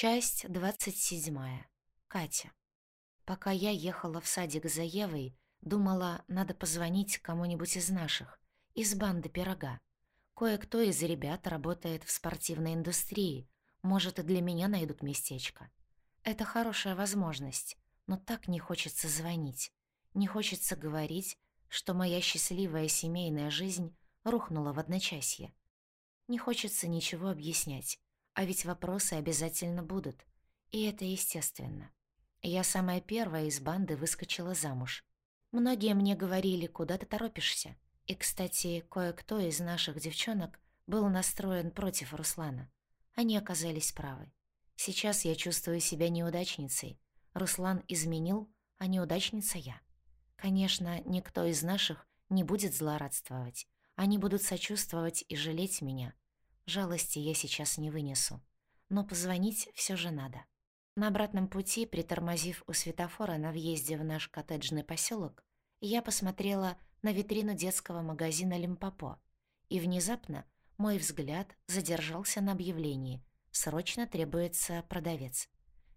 Часть двадцать седьмая. Катя. Пока я ехала в садик за Евой, думала, надо позвонить кому-нибудь из наших, из банды «Пирога». Кое-кто из ребят работает в спортивной индустрии, может, и для меня найдут местечко. Это хорошая возможность, но так не хочется звонить. Не хочется говорить, что моя счастливая семейная жизнь рухнула в одночасье. Не хочется ничего объяснять, а ведь вопросы обязательно будут, и это естественно. Я самая первая из банды выскочила замуж. Многие мне говорили, куда ты торопишься. И, кстати, кое-кто из наших девчонок был настроен против Руслана. Они оказались правы. Сейчас я чувствую себя неудачницей. Руслан изменил, а неудачница я. Конечно, никто из наших не будет злорадствовать. Они будут сочувствовать и жалеть меня. Жалости я сейчас не вынесу. Но позвонить все же надо. На обратном пути, притормозив у светофора на въезде в наш коттеджный поселок, я посмотрела на витрину детского магазина «Лимпопо», и внезапно мой взгляд задержался на объявлении «Срочно требуется продавец».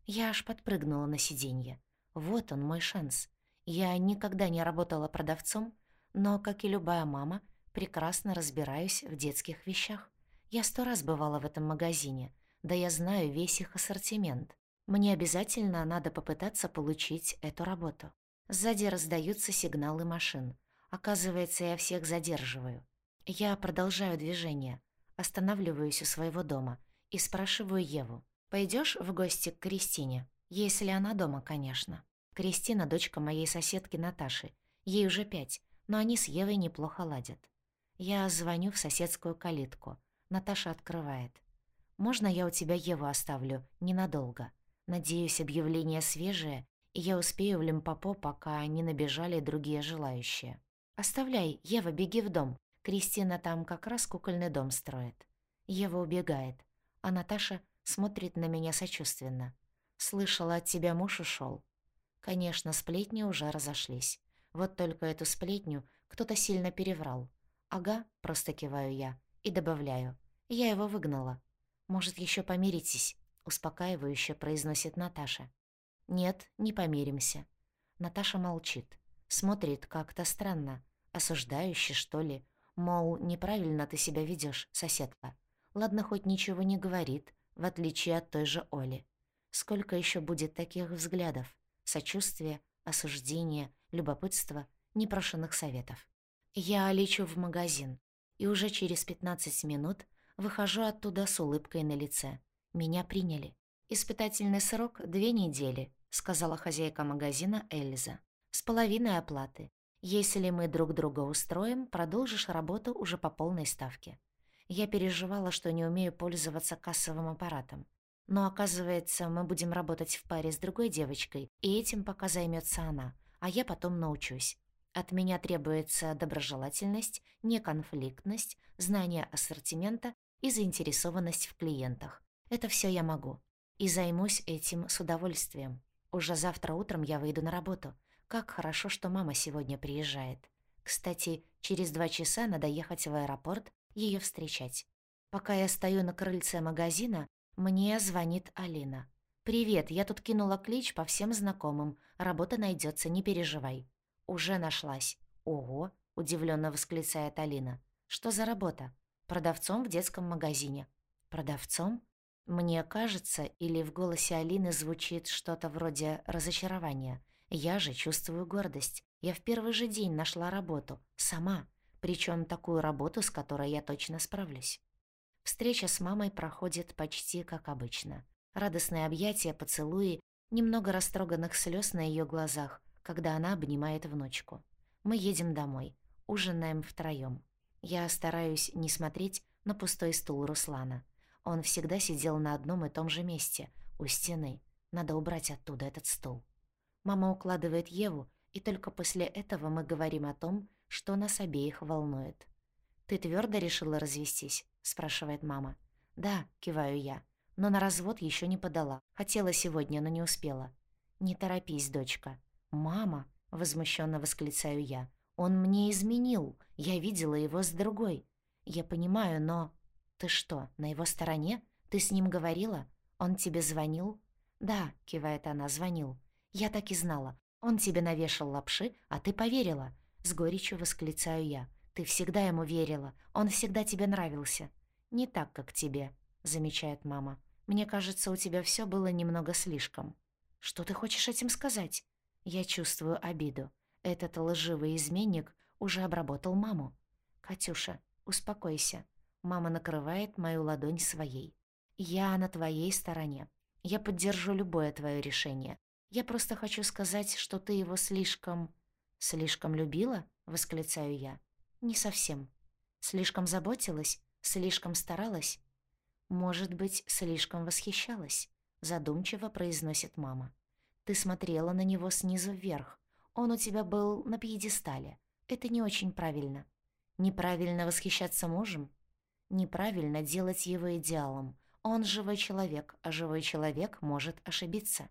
Я аж подпрыгнула на сиденье. Вот он, мой шанс. Я никогда не работала продавцом, но, как и любая мама, прекрасно разбираюсь в детских вещах. Я сто раз бывала в этом магазине, да я знаю весь их ассортимент. Мне обязательно надо попытаться получить эту работу. Сзади раздаются сигналы машин. Оказывается, я всех задерживаю. Я продолжаю движение, останавливаюсь у своего дома и спрашиваю Еву. «Пойдёшь в гости к Кристине?» Если она дома, конечно. Кристина — дочка моей соседки Наташи. Ей уже пять, но они с Евой неплохо ладят. Я звоню в соседскую калитку. Наташа открывает. «Можно я у тебя Еву оставлю? Ненадолго?» Надеюсь, объявление свежее, и я успею в Лимпопо, пока не набежали другие желающие. «Оставляй, Ева, беги в дом. Кристина там как раз кукольный дом строит». Ева убегает, а Наташа смотрит на меня сочувственно. «Слышала, от тебя муж ушел. Конечно, сплетни уже разошлись. Вот только эту сплетню кто-то сильно переврал. «Ага», — просто киваю я и добавляю. «Я его выгнала. Может, еще помиритесь?» — успокаивающе произносит Наташа. «Нет, не помиримся». Наташа молчит. Смотрит как-то странно. Осуждающе, что ли. Мол, неправильно ты себя ведешь, соседка. Ладно, хоть ничего не говорит, в отличие от той же Оли. Сколько еще будет таких взглядов? Сочувствия, осуждения, любопытства, непрошенных советов. Я лечу в магазин, и уже через 15 минут выхожу оттуда с улыбкой на лице. Меня приняли. «Испытательный срок — две недели», — сказала хозяйка магазина Эльза. «С половиной оплаты. Если мы друг друга устроим, продолжишь работу уже по полной ставке». Я переживала, что не умею пользоваться кассовым аппаратом. Но оказывается, мы будем работать в паре с другой девочкой, и этим пока займется она, а я потом научусь. От меня требуется доброжелательность, неконфликтность, знание ассортимента и заинтересованность в клиентах. Это все я могу. И займусь этим с удовольствием. Уже завтра утром я выйду на работу. Как хорошо, что мама сегодня приезжает. Кстати, через два часа надо ехать в аэропорт, ее встречать. Пока я стою на крыльце магазина, мне звонит Алина. «Привет, я тут кинула клич по всем знакомым. Работа найдется, не переживай». «Уже нашлась». «Ого», — удивленно восклицает Алина. «Что за работа?» «Продавцом в детском магазине». «Продавцом?» Мне кажется, или в голосе Алины звучит что-то вроде разочарования. Я же чувствую гордость. Я в первый же день нашла работу. Сама. Причем такую работу, с которой я точно справлюсь. Встреча с мамой проходит почти как обычно. Радостные объятия, поцелуи, немного растроганных слез на ее глазах, когда она обнимает внучку. Мы едем домой. Ужинаем втроем. Я стараюсь не смотреть на пустой стул Руслана. Он всегда сидел на одном и том же месте, у стены. Надо убрать оттуда этот стул. Мама укладывает Еву, и только после этого мы говорим о том, что нас обеих волнует. «Ты твердо решила развестись?» — спрашивает мама. «Да», — киваю я, но на развод еще не подала. Хотела сегодня, но не успела. «Не торопись, дочка». «Мама!» — возмущенно восклицаю я. «Он мне изменил. Я видела его с другой. Я понимаю, но...» «Ты что, на его стороне? Ты с ним говорила? Он тебе звонил?» «Да», — кивает она, — «звонил. Я так и знала. Он тебе навешал лапши, а ты поверила». С горечью восклицаю я. «Ты всегда ему верила. Он всегда тебе нравился». «Не так, как тебе», — замечает мама. «Мне кажется, у тебя все было немного слишком». «Что ты хочешь этим сказать?» Я чувствую обиду. Этот лживый изменник уже обработал маму. «Катюша, успокойся». Мама накрывает мою ладонь своей. «Я на твоей стороне. Я поддержу любое твое решение. Я просто хочу сказать, что ты его слишком... Слишком любила? Восклицаю я. Не совсем. Слишком заботилась? Слишком старалась? Может быть, слишком восхищалась? Задумчиво произносит мама. Ты смотрела на него снизу вверх. Он у тебя был на пьедестале. Это не очень правильно. Неправильно восхищаться мужем? Неправильно делать его идеалом. Он живой человек, а живой человек может ошибиться.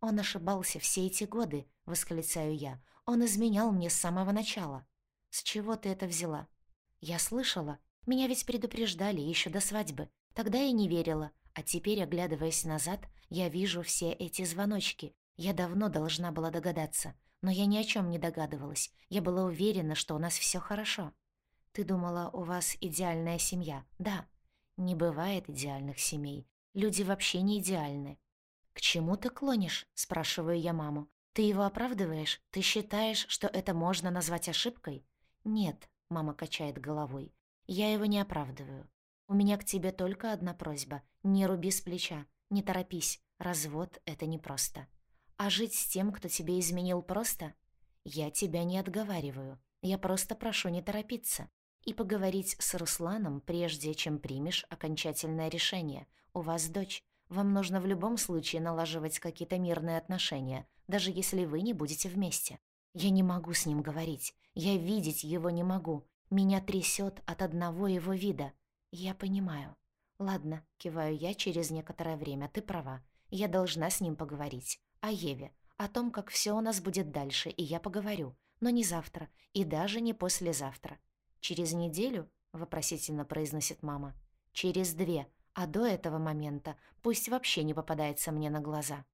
Он ошибался все эти годы, восклицаю я. Он изменял мне с самого начала. С чего ты это взяла? Я слышала. Меня ведь предупреждали еще до свадьбы. Тогда я не верила. А теперь, оглядываясь назад, я вижу все эти звоночки. Я давно должна была догадаться. Но я ни о чем не догадывалась. Я была уверена, что у нас все хорошо. Ты думала, у вас идеальная семья? Да. Не бывает идеальных семей. Люди вообще не идеальны. «К чему ты клонишь?» — спрашиваю я маму. «Ты его оправдываешь? Ты считаешь, что это можно назвать ошибкой?» «Нет», — мама качает головой. «Я его не оправдываю. У меня к тебе только одна просьба. Не руби с плеча. Не торопись. Развод — это непросто. А жить с тем, кто тебе изменил, просто? Я тебя не отговариваю. Я просто прошу не торопиться и поговорить с Русланом, прежде чем примешь окончательное решение. У вас дочь. Вам нужно в любом случае налаживать какие-то мирные отношения, даже если вы не будете вместе. Я не могу с ним говорить. Я видеть его не могу. Меня трясет от одного его вида. Я понимаю. Ладно, киваю я через некоторое время. Ты права. Я должна с ним поговорить. О Еве. О том, как все у нас будет дальше, и я поговорю. Но не завтра. И даже не послезавтра. «Через неделю?» — вопросительно произносит мама. «Через две, а до этого момента пусть вообще не попадается мне на глаза».